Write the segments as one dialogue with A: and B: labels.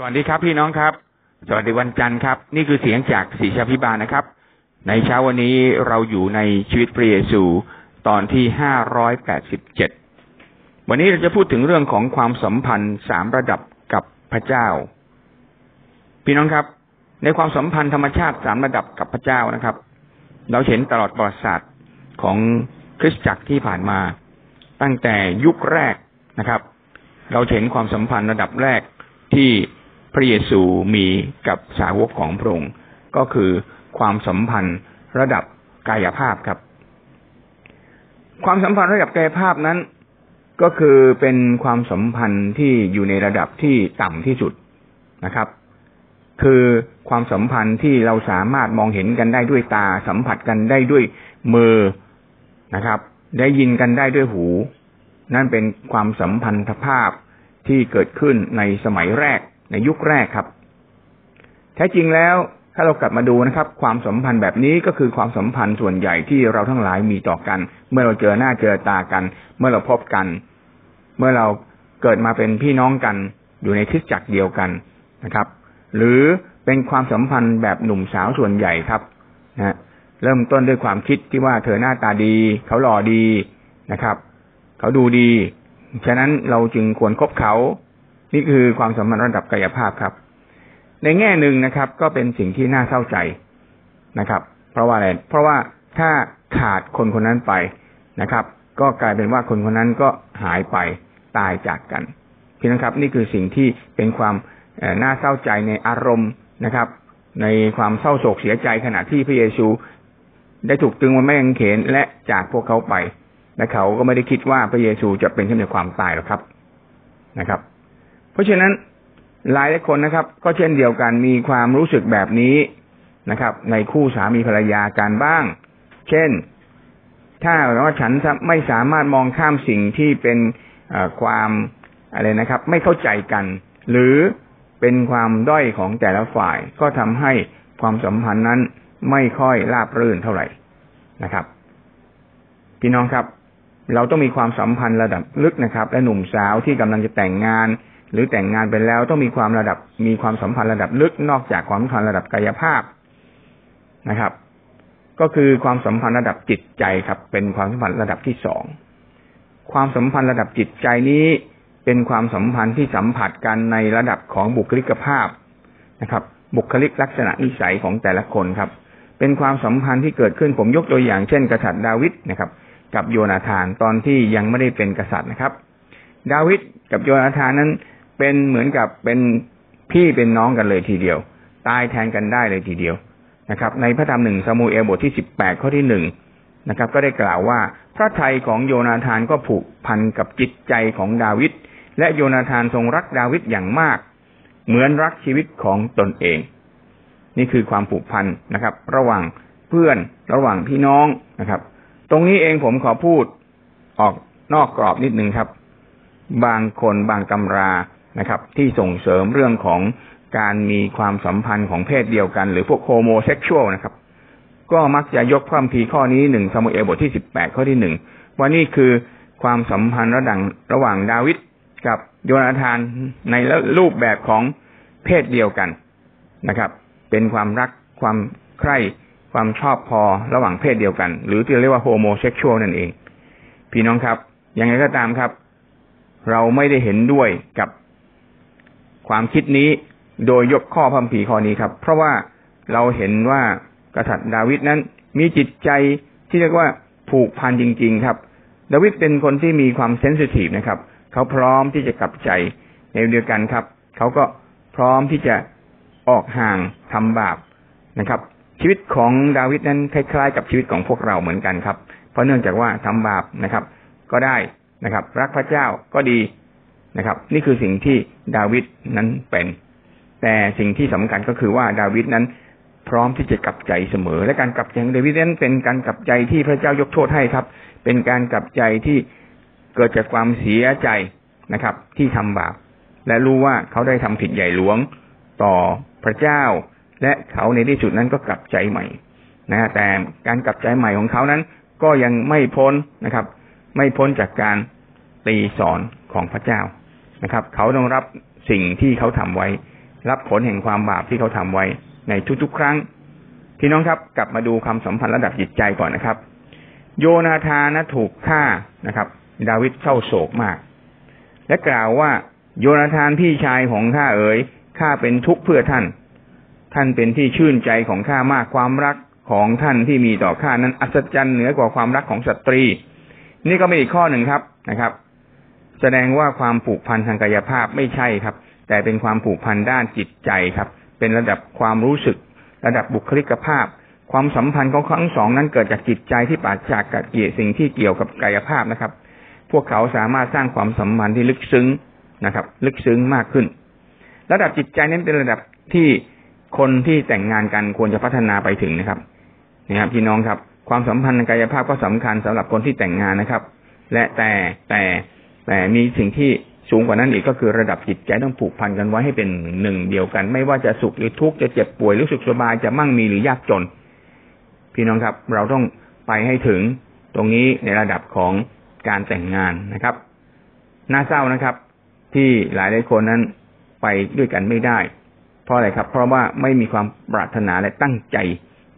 A: สวัสดีครับพี่น้องครับ สวัสดีวันจันทร์ครับ นี่คือเสียงจากศรีชาพิบาลนะครับ ในเช้าวันนี้เราอยู่ในชีวิตพระเยซูตอนที่ห้าร้อยแปดสิบเจ็ดวันนี้เราจะพูดถึงเรื่องของความสัมพันธ์สามระดับกับพระเจ้า พี่น้องครับ ในความสัมพันธ์ธรรมชาติสามระดับกับพระเจ้านะครับ เราเห็นตลอดประวัติศาสตร์ของคริสตจักรที่ผ่านมา ตั้งแต่ยุคแรกนะครับ เราเห็นความสัมพันธ์ระดับแรกที่ ระเยซูมีกับสาวกของพระองค์ก็คือความสัมพันธ์ระดับกายภาพครับ ความสัมพันธ์ระดับกายภาพนั้น ก็คือเป็นความสัมพันธ์ที่อยู่ในระดับที่ต่ำที่สุดนะครับ คือความสัมพันธ์ที่เราสามารถมองเห็นกันได้ด้วยตา สัมผัสกันได้ด้วยมือนะครับ ได้ยินกันได้ด้วยหู นั่นเป็นความสัมพันธภาพที่เกิดขึ้นในสมัยแรก ในยุคแรกครับ แท้จริงแล้วถ้าเรากลับมาดูนะครับ ความสัมพันธ์แบบนี้ก็คือความสัมพันธ์ส่วนใหญ่ที่เราทั้งหลายมีต่อกัน เมื่อเราเจอหน้าเจอตากัน เมื่อเราพบกัน เมื่อเราเกิดมาเป็นพี่น้องกันอยู่ในทิศจักรเดียวกันนะครับ หรือเป็นความสัมพันธ์แบบหนุ่มสาวส่วนใหญ่ครับนะเริ่มต้นด้วยความคิดที่ว่าเธอหน้าตาดี เขาหล่อดีนะครับ เขาดูดี ฉะนั้นเราจึงควรคบเขา นี่คือความสัมพันธ์ระดับกายภาพครับ ในแง่หนึ่งนะครับ ก็เป็นสิ่งที่น่าเศร้าใจนะครับ เพราะว่าอะไรเพราะว่าถ้าขาดคนคนนั้นไปนะครับ ก็กลายเป็นว่าคนคนนั้นก็หายไปตายจากกันพี่นะครับ นี่คือสิ่งที่เป็นความน่าเศร้าใจในอารมณ์นะครับ ในความเศร้าโศกเสียใจขณะที่พระเยซู ได้ถูกตึงบนไม้กางเขนและจากพวกเขาไปและเขาก็ไม่ได้คิดว่าพระเยซูจะเป็นขึ้นในความตายหรอกครับนะครับ ราะฉะนั้นหลายหลายคนนะครับ ก็เช่นเดียวกันมีความรู้สึกแบบนี้นะครับ ในคู่สามีภรรยากันบ้าง เช่น ถ้าว่าฉันไม่สามารถมองข้ามสิ่งที่เป็นความอะไรนะครับ ไม่เข้าใจกัน หรือเป็นความด้อยของแต่ละฝ่าย ก็ทำให้ความสัมพันธ์นั้นไม่ค่อยราบรื่นเท่าไหร่นะครับ พี่น้องครับ เราต้องมีความสัมพันธ์ระดับลึกนะครับ และหนุ่มสาวที่กำลังจะแต่งงาน หรือแต่งงานไปแล้วต้องมีความระดับ มีความสัมพันธ์ระดับลึกนอกจากความสัมพันธ์ระดับกายภาพนะครับ ก็คือความสัมพันธ์ระดับจิตใจครับ เป็นความสัมพันธ์ระดับที่สองความสัมพันธ์ระดับจิตใจนี้ เป็นความสัมพันธ์ที่สัมผัสกันในระดับของบุคลิกภาพนะครับ บุคลิกลักษณะนิสัยของแต่ละคนครับ เป็นความสัมพันธ์ที่เกิดขึ้นผมยกตัวอย่างเช่น กษัตริย์ดาวิดนะครับ กับโยนาธานตอนที่ยังไม่ได้เป็นกษัตริย์นะครับ ดาวิดกับโยนาธานนั้น เป็นเหมือนกับเป็นพี่เป็นน้องกันเลยทีเดียว ตายแทนกันได้เลยทีเดียวนะครับ ในพระธรรมหนึ่งซามูเอลบทที่สิบแปดข้อที่หนึ่งนะครับ ก็ได้กล่าวว่า พระไทยของโยนาธานก็ผูกพันกับจิตใจของดาวิดและโยนาธานทรงรักดาวิดอย่างมาก เหมือนรักชีวิตของตนเอง นี่คือความผูกพันนะครับ ระหว่างเพื่อนระหว่างพี่น้องนะครับ ตรงนี้เองผมขอพูดออกนอกกรอบนิดนึงครับ บางคนบางตำรา นะครับ ที่ส่งเสริมเรื่องของการมีความสัมพันธ์ของเพศเดียวกัน หรือพวก homosexual นะครับ ก็มักจะยกคัมภีร์ข้อนี้หนึ่งสมุเอลบทที่สิบแปดข้อที่หนึ่งว่านี่คือความสัมพันธ์ระดังระหว่างดาวิดกับโยนาธานในรูปแบบของเพศเดียวกันนะครับ เป็นความรักความใคร่ความชอบพอระหว่างเพศเดียวกัน หรือที่เรียกว่า homosexual นั่นเอง พี่น้องครับ ยังไงก็ตามครับ เราไม่ได้เห็นด้วยกับ ความคิดนี้โดยยกข้อพัมผีข้อนี้ครับ เพราะว่าเราเห็นว่ากษัตริย์ดาวิดนั้น มีจิตใจที่เรียกว่าผูกพันจริง ๆ ครับ ดาวิดเป็นคนที่มีความเซนซิทีฟนะครับ เขาพร้อมที่จะกลับใจในเดียวกันครับ เขาก็พร้อมที่จะออกห่างทำบาปนะครับ ชีวิตของดาวิดนั้นคล้ายๆ กับชีวิตของพวกเราเหมือนกันครับ เพราะเนื่องจากว่าทำบาปนะครับ ก็ได้นะครับ รักพระเจ้าก็ดี นะครับ นี่คือสิ่งที่ดาวิดนั้นเป็น แต่สิ่งที่สำคัญก็คือว่าดาวิดนั้นพร้อมที่จะกลับใจเสมอ และการกลับใจของดาวิดนั้นเป็นการกลับใจที่พระเจ้ายกโทษให้ครับ เป็นการกลับใจที่เกิดจากความเสียใจนะครับ ที่ทำบาปและรู้ว่าเขาได้ทำผิดใหญ่หลวงต่อพระเจ้า และเขาในที่สุดนั้นก็กลับใจใหม่นะแต่การกลับใจใหม่ของเขานั้น ก็ยังไม่พ้นนะครับ ไม่พ้นจากการตีสอนของพระเจ้า นะครับ เขาต้องรับสิ่งที่เขาทำไว้ รับผลแห่งความบาปที่เขาทำไว้ในทุกๆ ครั้งพี่น้องครับกลับมาดูความสัมพันธ์ระดับจิตใจก่อนนะครับ โยนาธานะถูกฆ่านะครับ ดาวิดเศร้าโศกมาก และกล่าวว่า โยนาธานพี่ชายของข้าเอ๋ยข้าเป็นทุกข์เพื่อท่าน ท่านเป็นที่ชื่นใจของข้ามากความรักของท่านที่มีต่อข้านั้นอัศจรรย์เหนือกว่าความรักของสตรี นี่ก็เป็นอีกข้อหนึ่งครับนะครับ แสดงว่าความผูกพันทางกายภาพไม่ใช่ครับ แต่เป็นความผูกพันด้านจิตใจครับ เป็นระดับความรู้สึก ระดับบุคลิกภาพ ความสัมพันธ์ของทั้งสองนั้นเกิดจากจิตใจที่ปราศจากกัดเกี่ยสิ่งที่เกี่ยวกับกายภาพนะครับ พวกเขาสามารถสร้างความสัมพันธ์ที่ลึกซึ้งนะครับ ลึกซึ้งมากขึ้น ระดับจิตใจนั้นเป็นระดับที่คนที่แต่งงานกันควรจะพัฒนาไปถึงนะครับนะครับพี่น้องครับ ความสัมพันธ์กายภาพก็สำคัญสำหรับคนที่แต่งงานนะครับ และแต่แต่ แต่มีสิ่งที่สูงกว่านั้นอีกก็คือระดับจิตใจต้องผูกพันกันไว้ให้เป็นหนึ่งเดียวกัน ไม่ว่าจะสุขหรือทุกข์จะเจ็บป่วยหรือสุขสบายจะมั่งมีหรือยากจน พี่น้องครับ เราต้องไปให้ถึงตรงนี้ในระดับของการแต่งงานนะครับ น่าเศร้านะครับ ที่หลายหลายคนนั้นไปด้วยกันไม่ได้ เพราะอะไรครับ เพราะว่าไม่มีความปรารถนาและตั้งใจ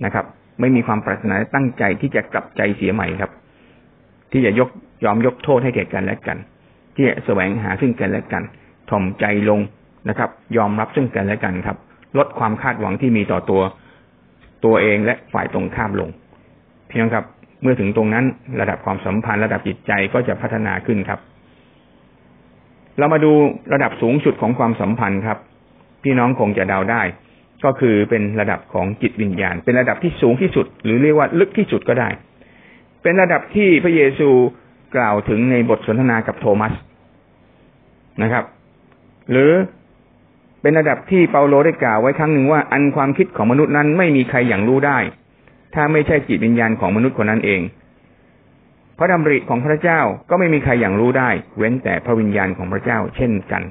A: นะครับ ไม่มีความปรารถนาและตั้งใจที่จะกลับใจเสียใหม่ครับ ที่จะยกยอมยกโทษให้แก่กันและกัน ที่จะแสวงหาซึ่งกันและกัน ถ่อมใจลงนะครับ ยอมรับซึ่งกันและกันครับ ลดความคาดหวังที่มีต่อตัวตัวเองและฝ่ายตรงข้ามลงพี่น้องครับ เมื่อถึงตรงนั้นระดับความสัมพันธ์ระดับจิตใจก็จะพัฒนาขึ้นครับ เรามาดูระดับสูงสุดของความสัมพันธ์ครับ พี่น้องคงจะเดาได้ ก็คือเป็นระดับของจิตวิญญาณ เป็นระดับที่สูงที่สุด หรือเรียกว่าลึกที่สุดก็ได้ เป็นระดับที่พระเยซู กล่าวถึงในบทสนทนากับโทมัสนะครับ หรือเป็นระดับที่เปาโลได้กล่าวไว้ครั้งหนึ่งว่า อันความคิดของมนุษย์นั้นไม่มีใครอย่างรู้ได้ ถ้าไม่ใช่จิตวิญญาณของมนุษย์คนนั้นเอง พระดำริของพระเจ้าก็ไม่มีใครอย่างรู้ได้ เว้นแต่พระวิญญาณของพระเจ้า เช่นกัน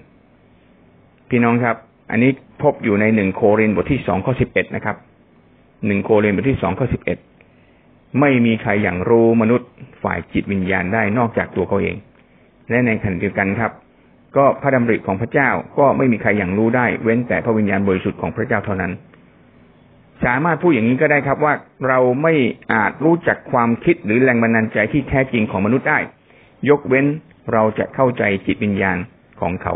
A: พี่น้องครับ อันนี้พบอยู่ในหนึ่งโครินบทที่สองข้อสิบเอ็ดนะครับหนึ่งโครินบทที่สองข้อสิบเอ็ด ไม่มีใครอย่างรู้มนุษย์ฝ่ายจิตวิญญาณได้นอกจากตัวเขาเอง และในขณะเดียวกันครับ ก็พระดำริของพระเจ้าก็ไม่มีใครอย่างรู้ได้ เว้นแต่พระวิญญาณบริสุทธิ์ของพระเจ้าเท่านั้น สามารถพูดอย่างนี้ก็ได้ครับว่าเราไม่อาจรู้จักความคิดหรือแรงบันดาลใจที่แท้จริงของมนุษย์ได้ ยกเว้นเราจะเข้าใจจิตวิญญาณของเขา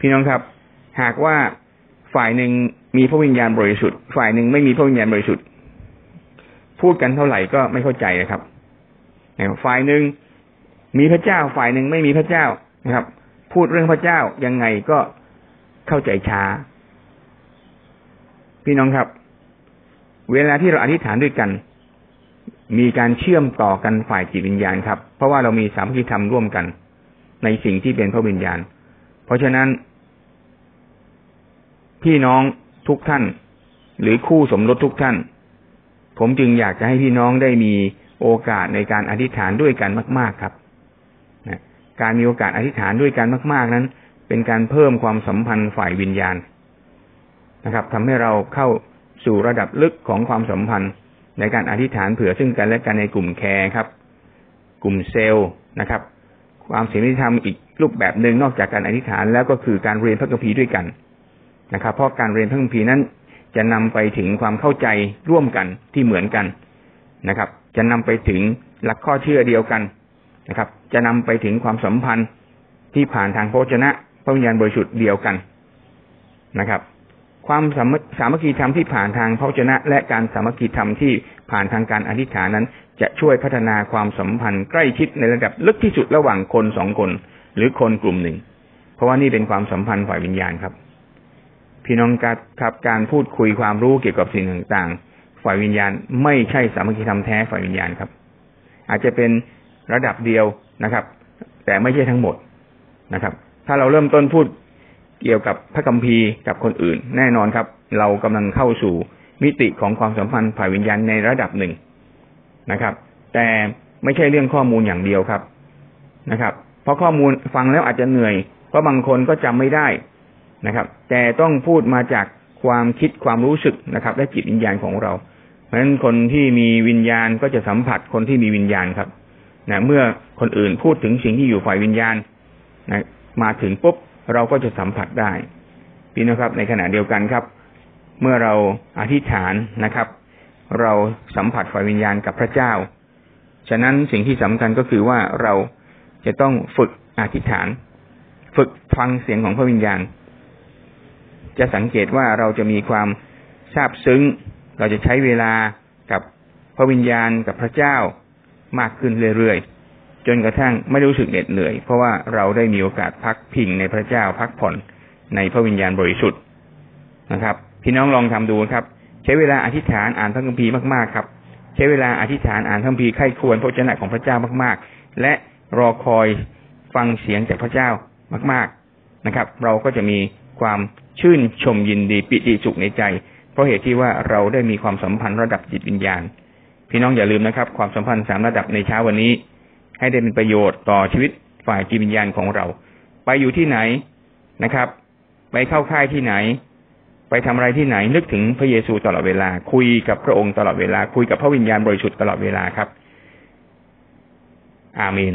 A: พี่น้องครับ หากว่าฝ่ายหนึ่งมีพระวิญญาณบริสุทธิ์ ฝ่ายหนึ่งไม่มีพระวิญญาณบริสุทธิ์ พูดกันเท่าไหร่ก็ไม่เข้าใจนะครับฝ่ายหนึ่งมีพระเจ้าฝ่ายหนึ่งไม่มีพระเจ้านะครับ พูดเรื่องพระเจ้ายังไงก็เข้าใจช้า พี่น้องครับ เวลาที่เราอธิษฐานด้วยกัน มีการเชื่อมต่อกันฝ่ายจิตวิญญาณครับ เพราะว่าเรามีสามัคคีธรรมร่วมกัน ในสิ่งที่เป็นพระวิญญาณ เพราะฉะนั้น พี่น้องทุกท่าน หรือคู่สมรสทุกท่าน ผมจึงอยากจะให้พี่น้องได้มีโอกาสในการอธิษฐานด้วยกันมาก ๆครับนะการมีโอกาสอธิษฐานด้วยกันมาก ๆ นั้น เป็นการเพิ่มความสัมพันธ์ฝ่ายวิญญาณนะครับทำให้เราเข้าสู่ระดับลึกของความสัมพันธ์ ในการอธิษฐานเผื่อซึ่งกันและกันในกลุ่มแคร์ครับ กลุ่มเซลล์นะครับ ความศีลธรรมอีกรูปแบบหนึ่งนอกจากการอธิษฐานแล้วก็คือการเรียนพระคัมภีร์ด้วยกันนะครับ เพราะการเรียนพระคัมภีร์นั้น จะนำไปถึงความเข้าใจร่วมกันที่เหมือนกันนะครับ จะนำไปถึงหลักข้อเชื่อเดียวกันนะครับ จะนำไปถึงความสัมพันธ์ที่ผ่านทางพระชนะพระวิญญาณบริสุทธิ์เดียวกันนะครับ ความสามัคคีธรรมที่ผ่านทางพระชนะ และการสามัคคีธรรมที่ผ่านทางการอธิษฐานนั้น จะช่วยพัฒนาความสัมพันธ์ใกล้ชิดในระดับลึกที่สุดระหว่างคนสองคน หรือคนกลุ่มหนึ่ง เพราะว่านี่เป็นความสัมพันธ์ฝ่ายวิญญาณครับ พี่น้องครับการพูดคุยความรู้เกี่ยวกับสิ่งต่างๆ ฝ่ายวิญญาณ ไม่ใช่สามัคคีธรรมแท้ฝ่ายวิญญาณครับ อาจจะเป็นระดับเดียวนะครับ แต่ไม่ใช่ทั้งหมดนะครับ ถ้าเราเริ่มต้นพูดเกี่ยวกับพระคัมภีร์กับคนอื่น แน่นอนครับ เรากำลังเข้าสู่มิติของความสัมพันธ์ฝ่ายวิญญาณในระดับหนึ่งนะครับ แต่ไม่ใช่เรื่องข้อมูลอย่างเดียวครับนะครับ เพราะข้อมูลฟังแล้วอาจจะเหนื่อย เพราะบางคนก็จำไม่ได้ นะครับ แต่ต้องพูดมาจากความคิดความรู้สึกนะครับ และจิตวิญญาณของเรา เพราะฉะนั้นคนที่มีวิญญาณก็จะสัมผัสคนที่มีวิญญาณครับนะเมื่อคนอื่นพูดถึงสิ่งที่อยู่ฝ่ายวิญญาณนะมาถึงปุ๊บเราก็จะสัมผัสได้ พี่น้องครับ ในขณะเดียวกันครับ เมื่อเราอธิษฐานนะครับ เราสัมผัสฝ่ายวิญญาณกับพระเจ้า ฉะนั้นสิ่งที่สำคัญก็คือว่าเราจะต้องฝึกอธิษฐาน ฝึกฟังเสียงของพระวิญญาณ จะสังเกตว่าเราจะมีความซาบซึ้ง เราจะใช้เวลากับพระวิญญาณกับพระเจ้ามากขึ้นเรื่อยๆ จนกระทั่งไม่รู้สึกเหน็ดเหนื่อย เพราะว่าเราได้มีโอกาสพักพิงในพระเจ้าพักผ่อนในพระวิญญาณบริสุทธิ์นะครับ พี่น้องลองทำดูครับ ใช้เวลาอธิษฐานอ่านพระคัมภีร์มากๆครับ ใช้เวลาอธิษฐานอ่านพระคัมภีร์ไข้ควรพระเจ้าของพระเจ้ามากๆ และรอคอยฟังเสียงจากพระเจ้ามาก ๆนะครับ เราก็จะมีความ ชื่นชมยินดีปิติสุขในใจ เพราะเหตุที่ว่าเราได้มีความสัมพันธ์ระดับจิตวิญญาณ พี่น้องอย่าลืมนะครับ ความสัมพันธ์สามระดับในเช้าวันนี้ ให้ได้เป็นประโยชน์ต่อชีวิตฝ่ายจิตวิญญาณของเรา ไปอยู่ที่ไหนนะครับ ไปเข้าค่ายที่ไหน ไปทำอะไรที่ไหนนึกถึงพระเยซูตลอดเวลา คุยกับพระองค์ตลอดเวลา คุยกับพระวิญญาณบริสุทธิ์ตลอดเวลาครับ อาเมน